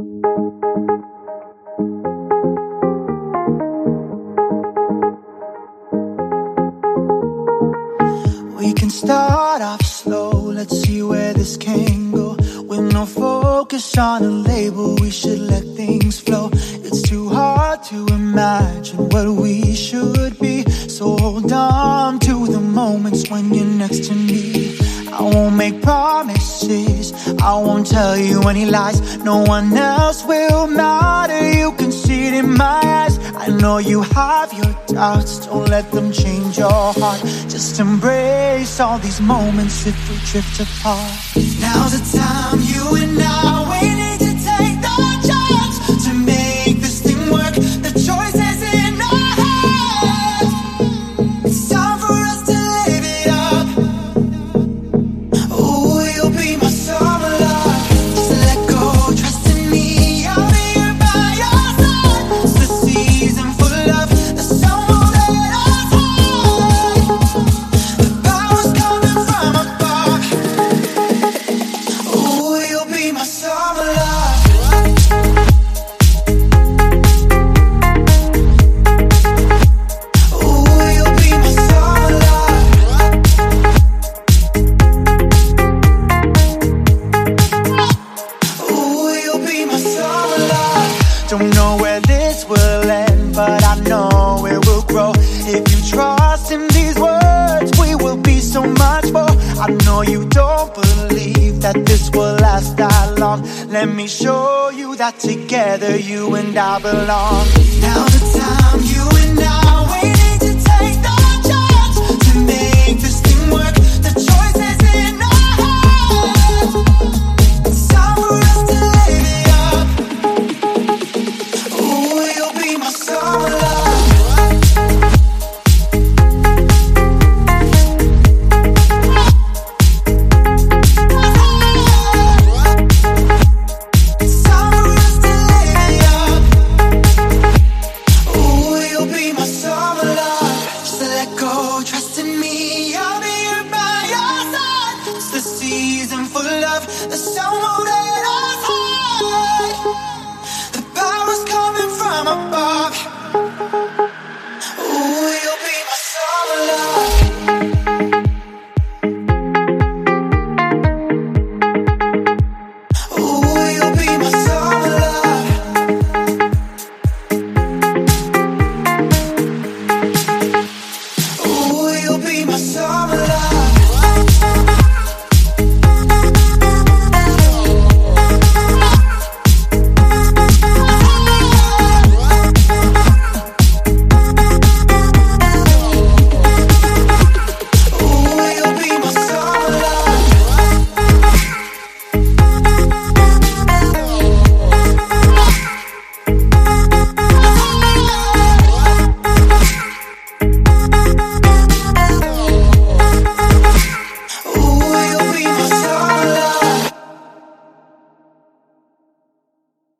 We can start off slow, let's see where this can go. With no focus on a label, we should let things flow. It's too hard to imagine what we should be. So hold on to the moments when you're next to me. I won't make promises, I won't tell you any lies. No one else will matter, you can see it in my eyes. I know you have your doubts, don't let them change your heart. Just embrace all these moments if we drift apart. Now's the time, you and I, this will end, but I know it will grow. If you trust in these words, we will be so much more. I know you don't believe that this will last that long. Let me show you that together you and I belong. Now someone that I've had. The power's coming from above.